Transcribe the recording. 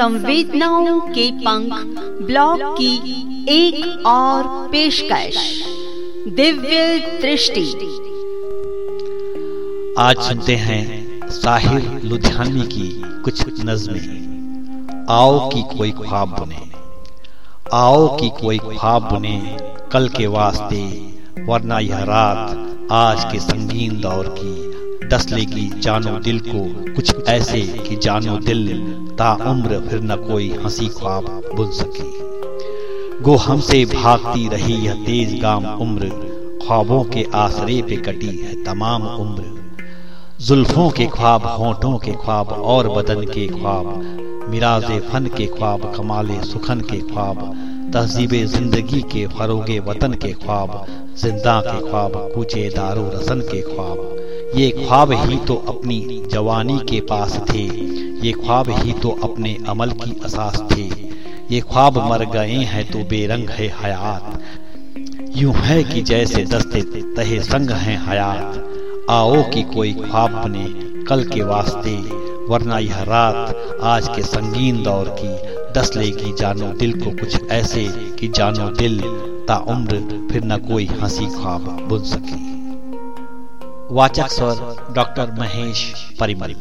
संवेदनाओं के पंख ब्लॉग की एक और पेशकश। दिव्य दृष्टि। आज सुनते हैं साहिर लुधियानवी की कुछ नज्में। आओ की कोई ख्वाब बुने। आओ की कोई ख्वाब बुने कल के वास्ते, वरना यह रात आज के संगीन दौर की। डस लेगी जानो दिल को। कुछ ऐसे कि जानो दिल, ता उम्र फिर न कोई हँसी ख्वाब बुन सके। गो हमसे भागती रही यह तेज गाम उम्र, ख्वाबों के आसरे पे कटी है तमाम उम्र। जुल्फों के ख्वाब, होठों के ख्वाब, और बदन के ख्वाब, मिराज फन के ख्वाब, कमाले सुखन के ख्वाब, तहजीब ज़िंदगी के फरोगे वतन के ख्वाब, ज़िंदा के ख्वाब, कूचे दारो रसन के ख्वाब। ये ख्वाब ही तो अपनी जवानी के पास थे। ये ख्वाब ही तो अपने अमल की असास थे। ये ख्वाब मर गए हैं तो बेरंग है हयात। यूँ है कि जैसे दस्ते तहे संग हैं हयात। आओ कि कोई ख्वाब बने कल के वास्ते, वरना यह रात आज के संगीन दौर की दस लेगी जानो दिल को कुछ ऐसे कि जानो दिल ता उम्र फिर न कोई हँसी ख्वाब बुन सके। वाचक स्वर डॉक्टर महेश परिमल।